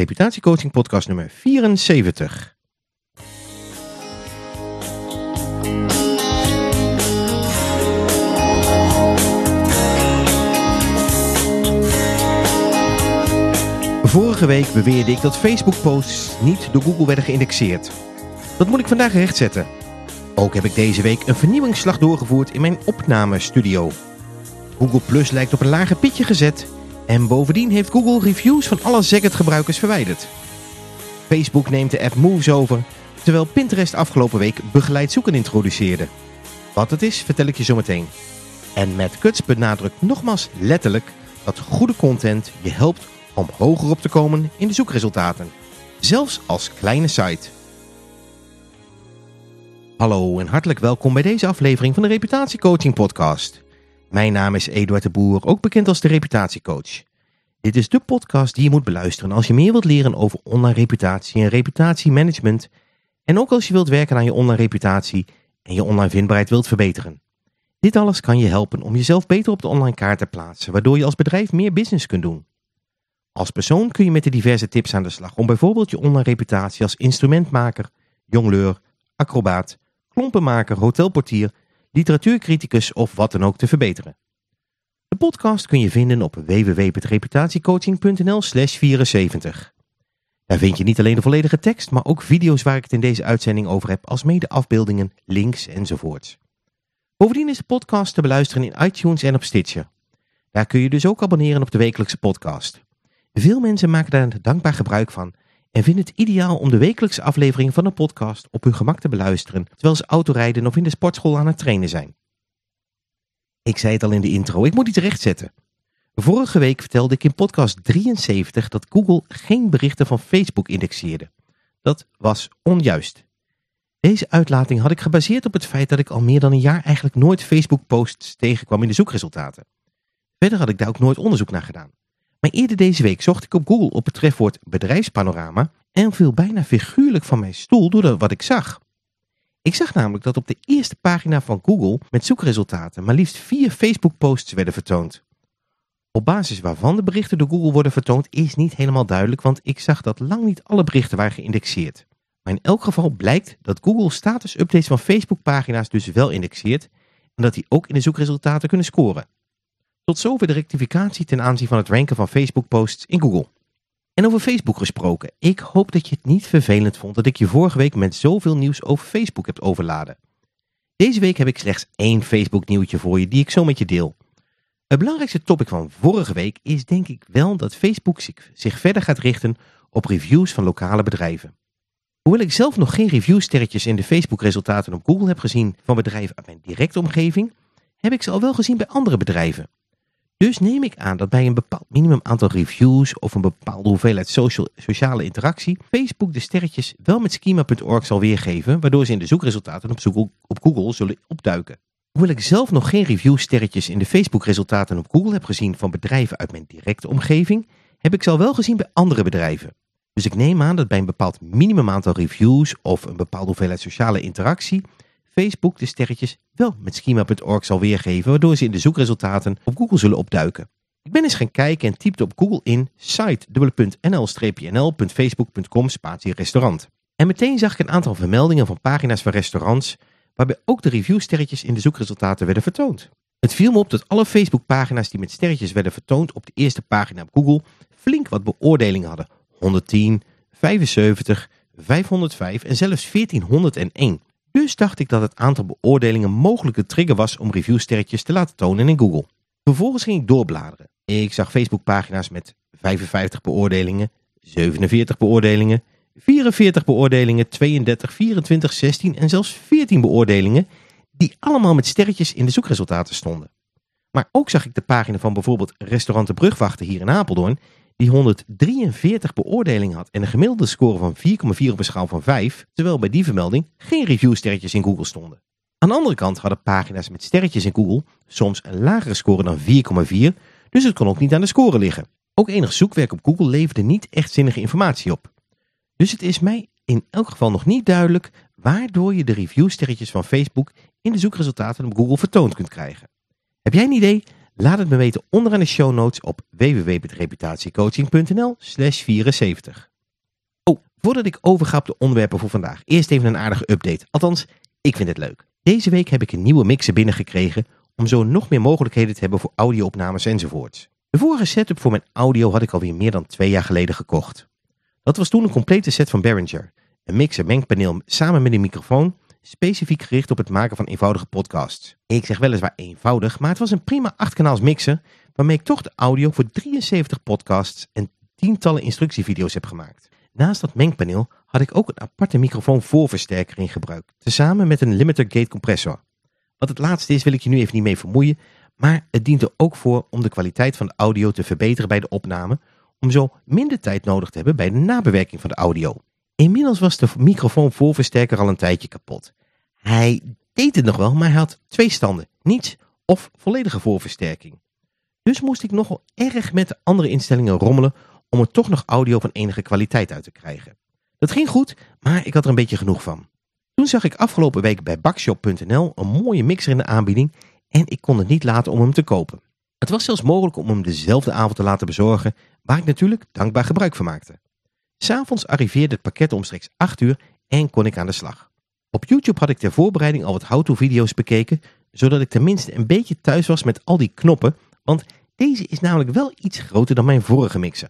Reputatiecoaching podcast nummer 74. Vorige week beweerde ik dat Facebook-posts niet door Google werden geïndexeerd. Dat moet ik vandaag rechtzetten. Ook heb ik deze week een vernieuwingsslag doorgevoerd in mijn opnamestudio. Google Plus lijkt op een lager pitje gezet en bovendien heeft Google reviews van alle Zagat gebruikers verwijderd. Facebook neemt de app Moves over, terwijl Pinterest afgelopen week begeleid zoeken introduceerde. Wat het is, vertel ik je zo meteen. En Matt Cuts benadrukt nogmaals letterlijk dat goede content je helpt om hoger op te komen in de zoekresultaten. Zelfs als kleine site. Hallo en hartelijk welkom bij deze aflevering van de Reputatiecoaching podcast. Mijn naam is Eduard de Boer, ook bekend als de Reputatiecoach. Dit is de podcast die je moet beluisteren als je meer wilt leren over online reputatie en reputatiemanagement. En ook als je wilt werken aan je online reputatie en je online vindbaarheid wilt verbeteren. Dit alles kan je helpen om jezelf beter op de online kaart te plaatsen, waardoor je als bedrijf meer business kunt doen. Als persoon kun je met de diverse tips aan de slag om bijvoorbeeld je online reputatie als instrumentmaker, jongleur, acrobaat, klompenmaker, hotelportier, literatuurcriticus of wat dan ook te verbeteren. De podcast kun je vinden op www.reputatiecoaching.nl slash 74. Daar vind je niet alleen de volledige tekst, maar ook video's waar ik het in deze uitzending over heb, als mede afbeeldingen, links enzovoorts. Bovendien is de podcast te beluisteren in iTunes en op Stitcher. Daar kun je dus ook abonneren op de wekelijkse podcast. Veel mensen maken daar dankbaar gebruik van en vinden het ideaal om de wekelijkse aflevering van een podcast op hun gemak te beluisteren, terwijl ze autorijden of in de sportschool aan het trainen zijn. Ik zei het al in de intro, ik moet iets rechtzetten. Vorige week vertelde ik in podcast 73 dat Google geen berichten van Facebook indexeerde. Dat was onjuist. Deze uitlating had ik gebaseerd op het feit dat ik al meer dan een jaar eigenlijk nooit Facebook posts tegenkwam in de zoekresultaten. Verder had ik daar ook nooit onderzoek naar gedaan. Maar eerder deze week zocht ik op Google op het trefwoord bedrijfspanorama en viel bijna figuurlijk van mijn stoel door wat ik zag. Ik zag namelijk dat op de eerste pagina van Google met zoekresultaten maar liefst vier Facebook posts werden vertoond. Op basis waarvan de berichten door Google worden vertoond is niet helemaal duidelijk, want ik zag dat lang niet alle berichten waren geïndexeerd. Maar in elk geval blijkt dat Google status updates van Facebook pagina's dus wel indexeert en dat die ook in de zoekresultaten kunnen scoren. Tot zover de rectificatie ten aanzien van het ranken van Facebook posts in Google. En over Facebook gesproken, ik hoop dat je het niet vervelend vond dat ik je vorige week met zoveel nieuws over Facebook heb overladen. Deze week heb ik slechts één Facebook nieuwtje voor je die ik zo met je deel. Het belangrijkste topic van vorige week is denk ik wel dat Facebook zich verder gaat richten op reviews van lokale bedrijven. Hoewel ik zelf nog geen reviewsterretjes in de Facebook resultaten op Google heb gezien van bedrijven uit mijn directe omgeving, heb ik ze al wel gezien bij andere bedrijven. Dus neem ik aan dat bij een bepaald minimum aantal reviews of een bepaalde hoeveelheid social, sociale interactie Facebook de sterretjes wel met schema.org zal weergeven, waardoor ze in de zoekresultaten op, zoek, op Google zullen opduiken. Hoewel ik zelf nog geen reviewsterretjes in de Facebook resultaten op Google heb gezien van bedrijven uit mijn directe omgeving, heb ik ze al wel gezien bij andere bedrijven. Dus ik neem aan dat bij een bepaald minimum aantal reviews of een bepaalde hoeveelheid sociale interactie Facebook de sterretjes wel met schema.org zal weergeven, waardoor ze in de zoekresultaten op Google zullen opduiken. Ik ben eens gaan kijken en typte op Google in site.nl-nl.facebook.com spatie restaurant. En meteen zag ik een aantal vermeldingen van pagina's van restaurants, waarbij ook de reviewsterretjes in de zoekresultaten werden vertoond. Het viel me op dat alle Facebook-pagina's die met sterretjes werden vertoond op de eerste pagina op Google flink wat beoordelingen hadden. 110, 75, 505 en zelfs 1401. Dus dacht ik dat het aantal beoordelingen mogelijk een trigger was om reviewsterretjes te laten tonen in Google. Vervolgens ging ik doorbladeren. Ik zag Facebookpagina's met 55 beoordelingen, 47 beoordelingen, 44 beoordelingen, 32, 24, 16 en zelfs 14 beoordelingen die allemaal met sterretjes in de zoekresultaten stonden. Maar ook zag ik de pagina van bijvoorbeeld Restaurant de Brugwachter hier in Apeldoorn die 143 beoordelingen had en een gemiddelde score van 4,4 op een schaal van 5, terwijl bij die vermelding geen reviewsterretjes in Google stonden. Aan de andere kant hadden pagina's met sterretjes in Google soms een lagere score dan 4,4, dus het kon ook niet aan de score liggen. Ook enig zoekwerk op Google leverde niet echt zinnige informatie op. Dus het is mij in elk geval nog niet duidelijk waardoor je de reviewsterretjes van Facebook in de zoekresultaten op Google vertoond kunt krijgen. Heb jij een idee? Laat het me weten onderaan de show notes op www.reputatiecoaching.nl slash 74. Voordat ik overga op de onderwerpen voor vandaag, eerst even een aardige update. Althans, ik vind het leuk. Deze week heb ik een nieuwe mixer binnengekregen om zo nog meer mogelijkheden te hebben voor audio-opnames enzovoorts. De vorige setup voor mijn audio had ik alweer meer dan twee jaar geleden gekocht. Dat was toen een complete set van Behringer. Een mixer mengpaneel samen met een microfoon, specifiek gericht op het maken van eenvoudige podcasts. Ik zeg weliswaar eenvoudig, maar het was een prima 8-kanaals mixer waarmee ik toch de audio voor 73 podcasts en tientallen instructievideo's heb gemaakt. Naast dat mengpaneel had ik ook een aparte microfoon voorversterker in gebruik, tezamen met een limiter gate compressor. Wat het laatste is wil ik je nu even niet mee vermoeien, maar het dient er ook voor om de kwaliteit van de audio te verbeteren bij de opname, om zo minder tijd nodig te hebben bij de nabewerking van de audio. Inmiddels was de microfoon voorversterker al een tijdje kapot. Hij deed het nog wel, maar hij had twee standen, niets of volledige voorversterking. Dus moest ik nogal erg met de andere instellingen rommelen om er toch nog audio van enige kwaliteit uit te krijgen. Dat ging goed, maar ik had er een beetje genoeg van. Toen zag ik afgelopen week bij bakshop.nl een mooie mixer in de aanbieding en ik kon het niet laten om hem te kopen. Het was zelfs mogelijk om hem dezelfde avond te laten bezorgen, waar ik natuurlijk dankbaar gebruik van maakte. S'avonds arriveerde het pakket omstreeks 8 uur en kon ik aan de slag. Op YouTube had ik ter voorbereiding al wat how-to video's bekeken, zodat ik tenminste een beetje thuis was met al die knoppen, want deze is namelijk wel iets groter dan mijn vorige mixer.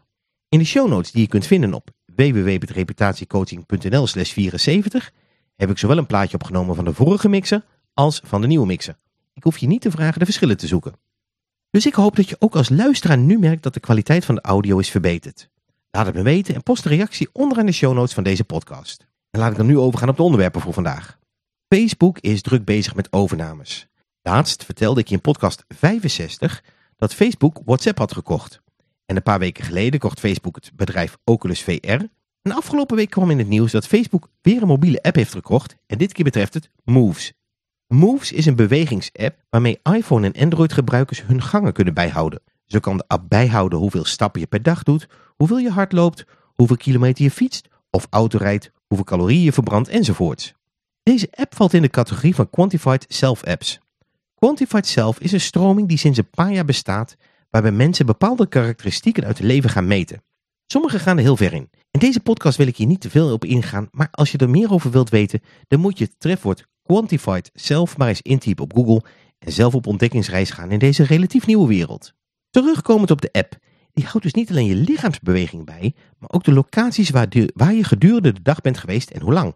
In de show notes die je kunt vinden op www.reputatiecoaching.nl slash 74 heb ik zowel een plaatje opgenomen van de vorige mixer als van de nieuwe mixer. Ik hoef je niet te vragen de verschillen te zoeken. Dus ik hoop dat je ook als luisteraar nu merkt dat de kwaliteit van de audio is verbeterd. Laat het me weten en post een reactie onderaan de show notes van deze podcast. En laat ik dan nu overgaan op de onderwerpen voor vandaag. Facebook is druk bezig met overnames. Laatst vertelde ik in podcast 65 dat Facebook WhatsApp had gekocht. En een paar weken geleden kocht Facebook het bedrijf Oculus VR. En afgelopen week kwam in het nieuws dat Facebook weer een mobiele app heeft gekocht. En dit keer betreft het Moves. Moves is een bewegingsapp waarmee iPhone en Android gebruikers hun gangen kunnen bijhouden. Zo kan de app bijhouden hoeveel stappen je per dag doet, hoeveel je hard loopt, hoeveel kilometer je fietst of autorijdt, hoeveel calorieën je verbrandt enzovoorts. Deze app valt in de categorie van Quantified Self Apps. Quantified Self is een stroming die sinds een paar jaar bestaat waarbij mensen bepaalde karakteristieken uit het leven gaan meten. Sommigen gaan er heel ver in. In deze podcast wil ik hier niet te veel op ingaan, maar als je er meer over wilt weten, dan moet je het trefwoord Quantified Self maar eens intypen op Google en zelf op ontdekkingsreis gaan in deze relatief nieuwe wereld. Terugkomend op de app, die houdt dus niet alleen je lichaamsbeweging bij, maar ook de locaties waar, waar je gedurende de dag bent geweest en hoe lang.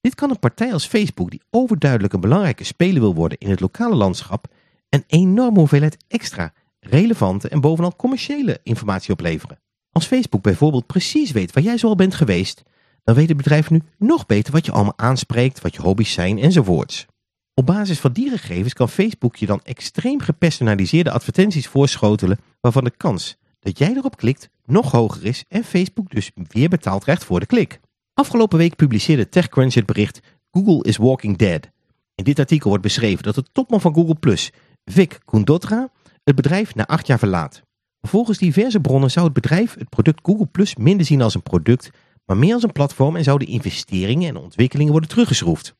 Dit kan een partij als Facebook, die overduidelijk een belangrijke speler wil worden in het lokale landschap, een enorme hoeveelheid extra, relevante en bovenal commerciële informatie opleveren. Als Facebook bijvoorbeeld precies weet waar jij zoal bent geweest, dan weet het bedrijf nu nog beter wat je allemaal aanspreekt, wat je hobby's zijn enzovoorts. Op basis van die gegevens kan Facebook je dan extreem gepersonaliseerde advertenties voorschotelen waarvan de kans dat jij erop klikt nog hoger is en Facebook dus weer betaald krijgt voor de klik. Afgelopen week publiceerde TechCrunch het bericht Google is Walking Dead. In dit artikel wordt beschreven dat de topman van Google+, Vic Kundotra, het bedrijf na acht jaar verlaat. Volgens diverse bronnen zou het bedrijf het product Google Plus minder zien als een product, maar meer als een platform en zouden investeringen en ontwikkelingen worden teruggeschroefd.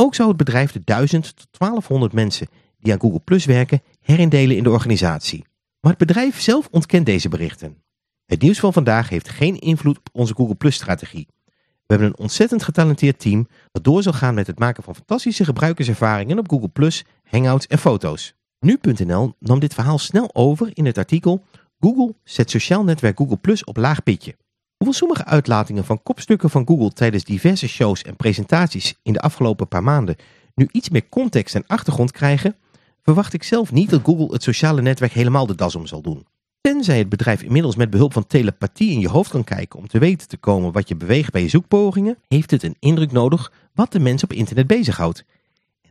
Ook zou het bedrijf de 1000 tot 1200 mensen die aan Google Plus werken herindelen in de organisatie. Maar het bedrijf zelf ontkent deze berichten. Het nieuws van vandaag heeft geen invloed op onze Google Plus strategie. We hebben een ontzettend getalenteerd team dat door zal gaan met het maken van fantastische gebruikerservaringen op Google Plus, Hangouts en foto's. Nu.nl nam dit verhaal snel over in het artikel Google zet sociaal netwerk Google Plus op laag pitje. Hoewel sommige uitlatingen van kopstukken van Google tijdens diverse shows en presentaties in de afgelopen paar maanden nu iets meer context en achtergrond krijgen, verwacht ik zelf niet dat Google het sociale netwerk helemaal de das om zal doen. Tenzij het bedrijf inmiddels met behulp van telepathie in je hoofd kan kijken om te weten te komen wat je beweegt bij je zoekpogingen, heeft het een indruk nodig wat de mens op internet bezighoudt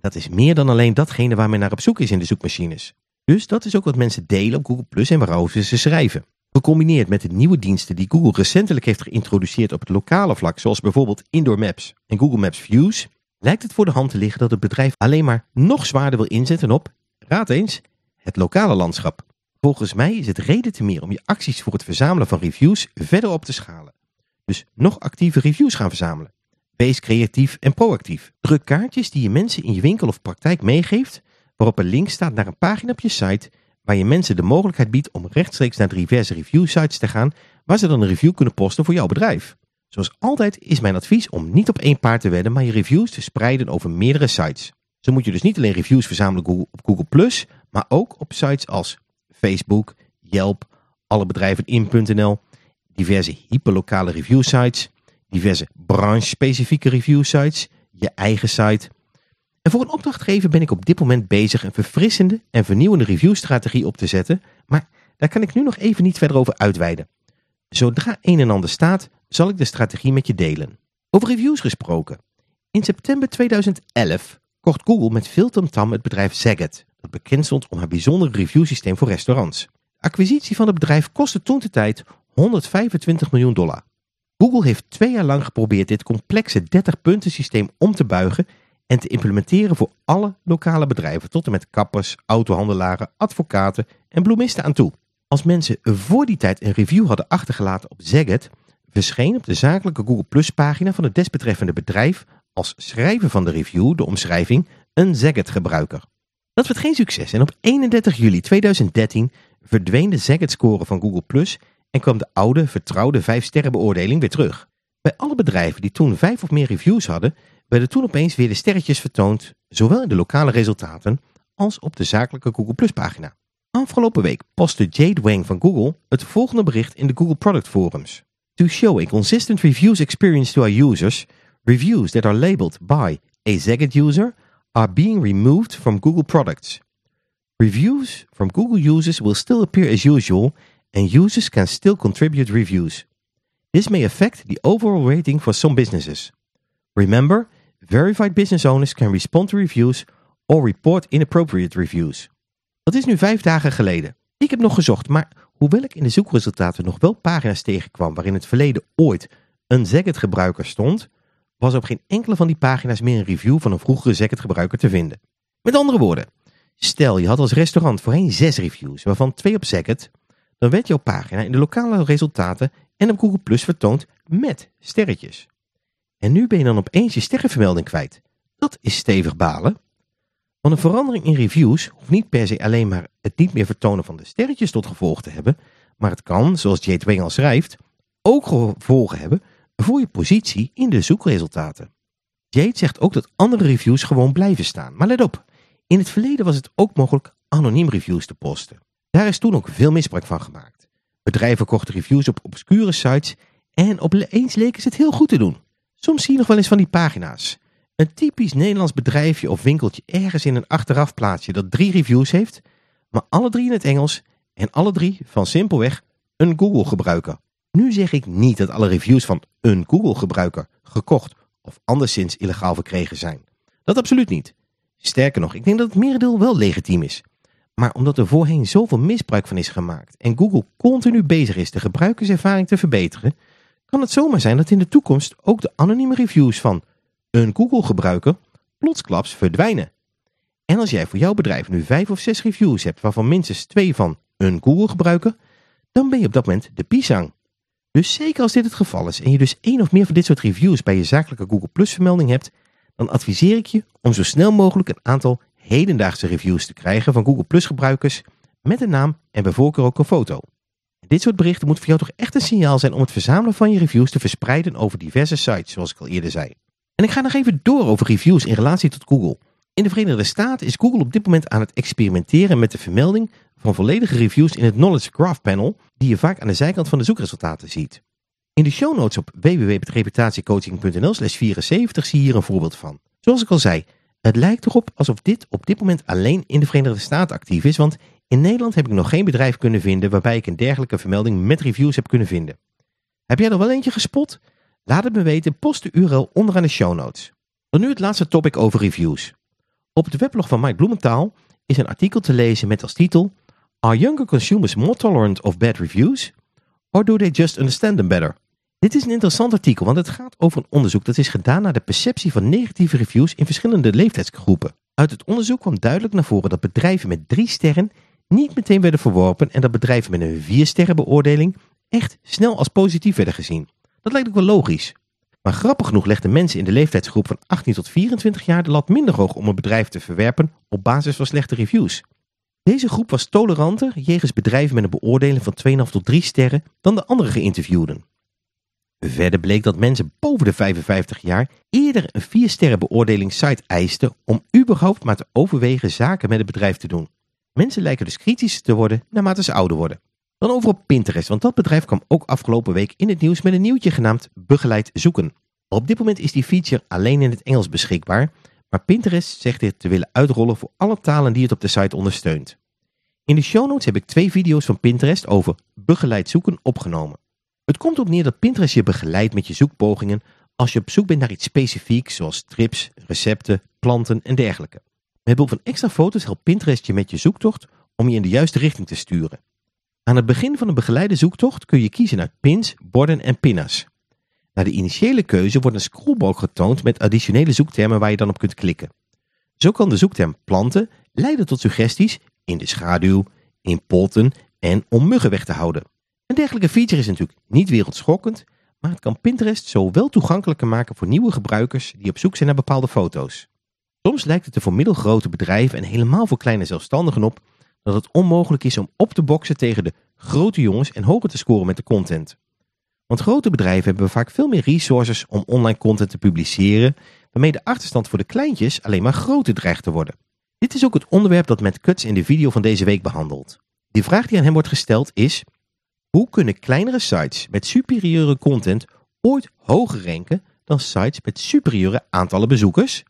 dat is meer dan alleen datgene waar men naar op zoek is in de zoekmachines. Dus dat is ook wat mensen delen op Google Plus en waarover ze schrijven. Gecombineerd met de nieuwe diensten die Google recentelijk heeft geïntroduceerd op het lokale vlak, zoals bijvoorbeeld Indoor Maps en Google Maps Views, lijkt het voor de hand te liggen dat het bedrijf alleen maar nog zwaarder wil inzetten op, raad eens, het lokale landschap. Volgens mij is het reden te meer om je acties voor het verzamelen van reviews verder op te schalen. Dus nog actieve reviews gaan verzamelen. Wees creatief en proactief. Druk kaartjes die je mensen in je winkel of praktijk meegeeft, waarop een link staat naar een pagina op je site waar je mensen de mogelijkheid biedt om rechtstreeks naar diverse review sites te gaan waar ze dan een review kunnen posten voor jouw bedrijf. Zoals altijd is mijn advies om niet op één paard te wedden, maar je reviews te spreiden over meerdere sites. Zo moet je dus niet alleen reviews verzamelen op Google+, maar ook op sites als Facebook, Yelp, alle bedrijven in.nl, diverse hyperlokale review sites, diverse branche-specifieke review sites, je eigen site. En voor een opdrachtgever ben ik op dit moment bezig een verfrissende en vernieuwende reviewstrategie op te zetten, maar daar kan ik nu nog even niet verder over uitweiden. Zodra een en ander staat, zal ik de strategie met je delen. Over reviews gesproken. In september 2011 kocht Google met veel tamtam het bedrijf Zagat, dat bekend stond om haar bijzondere reviewsysteem voor restaurants. De acquisitie van het bedrijf kostte toen de tijd 125 miljoen dollar. Google heeft twee jaar lang geprobeerd dit complexe 30-punten systeem om te buigen en te implementeren voor alle lokale bedrijven tot en met kappers, autohandelaren, advocaten en bloemisten aan toe. Als mensen voor die tijd een review hadden achtergelaten op Zagat, verscheen op de zakelijke Google Plus pagina van het desbetreffende bedrijf als schrijver van de review de omschrijving een Zagat gebruiker. Dat werd geen succes en op 31 juli 2013 verdween de Zagat score van Google Plus en kwam de oude vertrouwde 5 sterren beoordeling weer terug. Bij alle bedrijven die toen vijf of meer reviews hadden, werden toen opeens weer de sterretjes vertoond, zowel in de lokale resultaten als op de zakelijke Google Plus pagina. Afgelopen week postte Jade Wang van Google het volgende bericht in de Google Product Forums. To show a consistent reviews experience to our users, reviews that are labeled by a Zagat user are being removed from Google products. Reviews from Google users will still appear as usual and users can still contribute reviews. This may affect the overall rating for some businesses. Remember, verified business owners can respond to reviews or report inappropriate reviews. Dat is nu vijf dagen geleden. Ik heb nog gezocht, maar hoewel ik in de zoekresultaten nog wel pagina's tegenkwam waarin het verleden ooit een Zagat gebruiker stond, was op geen enkele van die pagina's meer een review van een vroegere Zagat gebruiker te vinden. Met andere woorden, stel je had als restaurant voorheen zes reviews, waarvan twee op Zagat, dan werd jouw pagina in de lokale resultaten en op Google Plus vertoond met sterretjes. En nu ben je dan opeens je sterrenvermelding kwijt. Dat is stevig balen. Want een verandering in reviews hoeft niet per se alleen maar het niet meer vertonen van de sterretjes tot gevolg te hebben, maar het kan, zoals Jade Wing al schrijft, ook gevolgen hebben voor je positie in de zoekresultaten. Jade zegt ook dat andere reviews gewoon blijven staan. Maar let op, in het verleden was het ook mogelijk anoniem reviews te posten. Daar is toen ook veel misbruik van gemaakt. Bedrijven kochten reviews op obscure sites en opeens leken ze het heel goed te doen. Soms zie je nog wel eens van die pagina's. Een typisch Nederlands bedrijfje of winkeltje ergens in een achterafplaatsje dat drie reviews heeft, maar alle drie in het Engels en alle drie van simpelweg een Google gebruiker. Nu zeg ik niet dat alle reviews van een Google gebruiker gekocht of anderszins illegaal verkregen zijn. Dat absoluut niet. Sterker nog, ik denk dat het merendeel wel legitiem is. Maar omdat er voorheen zoveel misbruik van is gemaakt en Google continu bezig is de gebruikerservaring te verbeteren, kan het zomaar zijn dat in de toekomst ook de anonieme reviews van een Google gebruiker plotsklaps verdwijnen. En als jij voor jouw bedrijf nu vijf of zes reviews hebt waarvan minstens twee van een Google gebruiker, dan ben je op dat moment de pisang. Dus zeker als dit het geval is en je dus één of meer van dit soort reviews bij je zakelijke Google Plus vermelding hebt, dan adviseer ik je om zo snel mogelijk een aantal hedendaagse reviews te krijgen van Google Plus gebruikers met een naam en bij voorkeur ook een foto. Dit soort berichten moet voor jou toch echt een signaal zijn om het verzamelen van je reviews te verspreiden over diverse sites, zoals ik al eerder zei. En ik ga nog even door over reviews in relatie tot Google. In de Verenigde Staten is Google op dit moment aan het experimenteren met de vermelding van volledige reviews in het Knowledge Graph Panel, die je vaak aan de zijkant van de zoekresultaten ziet. In de show notes op www.reputatiecoaching.nl slash 74 zie je hier een voorbeeld van. Zoals ik al zei, het lijkt erop alsof dit op dit moment alleen in de Verenigde Staten actief is, want in Nederland heb ik nog geen bedrijf kunnen vinden waarbij ik een dergelijke vermelding met reviews heb kunnen vinden. Heb jij er wel eentje gespot? Laat het me weten, post de URL onderaan de show notes. Dan nu het laatste topic over reviews. Op het weblog van Mike Bloementaal is een artikel te lezen met als titel Are younger consumers more tolerant of bad reviews? Or do they just understand them better? Dit is een interessant artikel, want het gaat over een onderzoek dat is gedaan naar de perceptie van negatieve reviews in verschillende leeftijdsgroepen. Uit het onderzoek kwam duidelijk naar voren dat bedrijven met drie sterren niet meteen werden verworpen en dat bedrijven met een vier sterren beoordeling echt snel als positief werden gezien. Dat lijkt ook wel logisch. Maar grappig genoeg legden mensen in de leeftijdsgroep van 18 tot 24 jaar de lat minder hoog om een bedrijf te verwerpen op basis van slechte reviews. Deze groep was toleranter jegens bedrijven met een beoordeling van 2,5 tot 3 sterren dan de andere geïnterviewden. Verder bleek dat mensen boven de 55 jaar eerder een 4 sterren beoordelingssite eisten om überhaupt maar te overwegen zaken met het bedrijf te doen. Mensen lijken dus kritisch te worden naarmate ze ouder worden. Dan over op Pinterest, want dat bedrijf kwam ook afgelopen week in het nieuws met een nieuwtje genaamd Begeleid Zoeken. Op dit moment is die feature alleen in het Engels beschikbaar, maar Pinterest zegt dit te willen uitrollen voor alle talen die het op de site ondersteunt. In de show notes heb ik twee video's van Pinterest over begeleid zoeken opgenomen. Het komt op neer dat Pinterest je begeleidt met je zoekpogingen als je op zoek bent naar iets specifieks zoals trips, recepten, planten en dergelijke. Met behulp van extra foto's helpt Pinterest je met je zoektocht om je in de juiste richting te sturen. Aan het begin van een begeleide zoektocht kun je kiezen uit pins, borden en pinna's. Na de initiële keuze wordt een scrollbalk getoond met additionele zoektermen waar je dan op kunt klikken. Zo kan de zoekterm planten leiden tot suggesties in de schaduw, in potten en om muggen weg te houden. Een dergelijke feature is natuurlijk niet wereldschokkend, maar het kan Pinterest zo wel toegankelijker maken voor nieuwe gebruikers die op zoek zijn naar bepaalde foto's. Soms lijkt het er voor middelgrote bedrijven en helemaal voor kleine zelfstandigen op dat het onmogelijk is om op te boksen tegen de grote jongens en hoger te scoren met de content. Want grote bedrijven hebben vaak veel meer resources om online content te publiceren, waarmee de achterstand voor de kleintjes alleen maar groter dreigt te worden. Dit is ook het onderwerp dat Matt Cuts in de video van deze week behandelt. De vraag die aan hem wordt gesteld is, hoe kunnen kleinere sites met superieure content ooit hoger ranken dan sites met superieure aantallen bezoekers?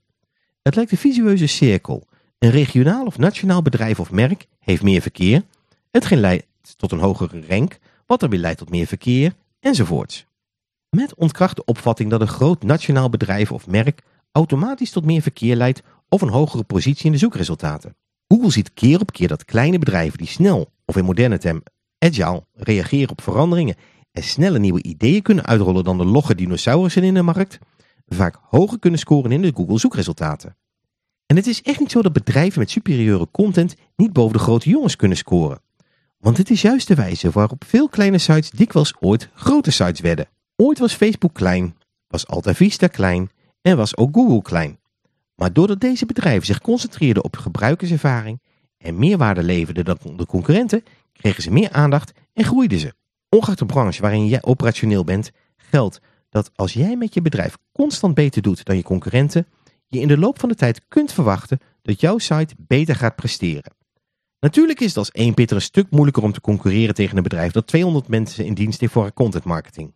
Het lijkt een visueuze cirkel. Een regionaal of nationaal bedrijf of merk heeft meer verkeer, hetgeen leidt tot een hogere rank, wat er weer leidt tot meer verkeer, enzovoorts. Met ontkracht de opvatting dat een groot nationaal bedrijf of merk automatisch tot meer verkeer leidt of een hogere positie in de zoekresultaten. Google ziet keer op keer dat kleine bedrijven die snel, of in moderne term agile, reageren op veranderingen en sneller nieuwe ideeën kunnen uitrollen dan de logge dinosaurussen in de markt, vaak hoger kunnen scoren in de Google zoekresultaten. En het is echt niet zo dat bedrijven met superieure content niet boven de grote jongens kunnen scoren. Want het is juist de wijze waarop veel kleine sites dikwijls ooit grote sites werden. Ooit was Facebook klein, was Alta Vista klein en was ook Google klein. Maar doordat deze bedrijven zich concentreerden op gebruikerservaring en meer waarde leverden dan de concurrenten, kregen ze meer aandacht en groeiden ze. Ongeacht de branche waarin jij operationeel bent, geldt dat als jij met je bedrijf constant beter doet dan je concurrenten, je in de loop van de tijd kunt verwachten dat jouw site beter gaat presteren. Natuurlijk is het als één pitter een stuk moeilijker om te concurreren tegen een bedrijf dat 200 mensen in dienst heeft voor content marketing.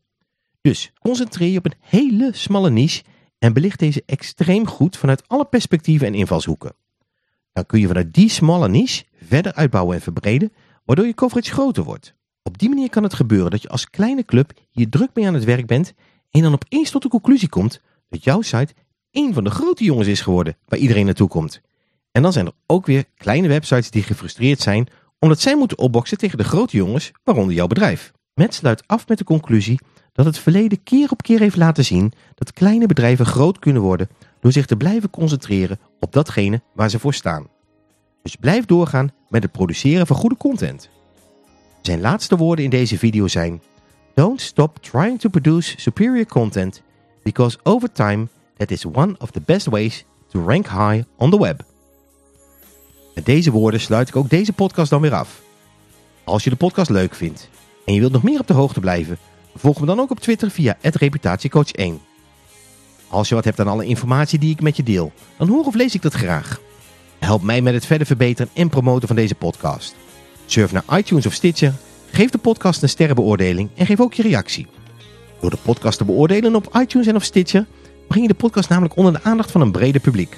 Dus concentreer je op een hele smalle niche en belicht deze extreem goed vanuit alle perspectieven en invalshoeken. Dan kun je vanuit die smalle niche verder uitbouwen en verbreden, waardoor je coverage groter wordt. Op die manier kan het gebeuren dat je als kleine club hier druk mee aan het werk bent en dan opeens tot de conclusie komt dat jouw site één van de grote jongens is geworden waar iedereen naartoe komt. En dan zijn er ook weer kleine websites die gefrustreerd zijn omdat zij moeten opboksen tegen de grote jongens, waaronder jouw bedrijf. Met sluit af met de conclusie dat het verleden keer op keer heeft laten zien dat kleine bedrijven groot kunnen worden door zich te blijven concentreren op datgene waar ze voor staan. Dus blijf doorgaan met het produceren van goede content. Zijn laatste woorden in deze video zijn Don't stop trying to produce superior content because over time that is one of the best ways to rank high on the web. Met deze woorden sluit ik ook deze podcast dan weer af. Als je de podcast leuk vindt en je wilt nog meer op de hoogte blijven, volg me dan ook op Twitter via reputatiecoach1. Als je wat hebt aan alle informatie die ik met je deel, dan hoor of lees ik dat graag. Help mij met het verder verbeteren en promoten van deze podcast. Surf naar iTunes of Stitcher, geef de podcast een sterrenbeoordeling en geef ook je reactie. Door de podcast te beoordelen op iTunes en of Stitcher breng je de podcast namelijk onder de aandacht van een breder publiek.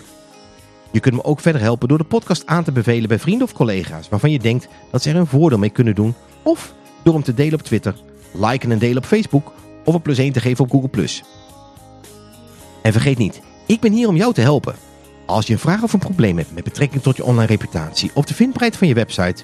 Je kunt me ook verder helpen door de podcast aan te bevelen bij vrienden of collega's waarvan je denkt dat ze er een voordeel mee kunnen doen. Of door hem te delen op Twitter, liken en delen op Facebook of een plus 1 te geven op Google+. En vergeet niet, ik ben hier om jou te helpen. Als je een vraag of een probleem hebt met betrekking tot je online reputatie of de vindbaarheid van je website,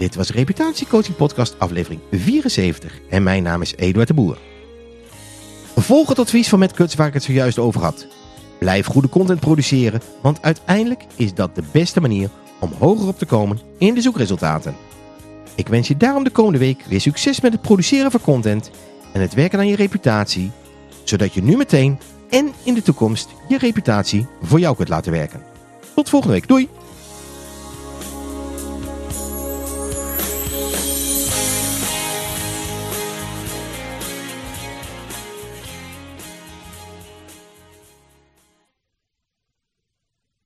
Dit was Reputatiecoaching Podcast aflevering 74 en mijn naam is Eduard de Boer. Volg het advies van Matt Kuts waar ik het zojuist over had. Blijf goede content produceren, want uiteindelijk is dat de beste manier om hoger op te komen in de zoekresultaten. Ik wens je daarom de komende week weer succes met het produceren van content en het werken aan je reputatie, zodat je nu meteen en in de toekomst je reputatie voor jou kunt laten werken. Tot volgende week, doei!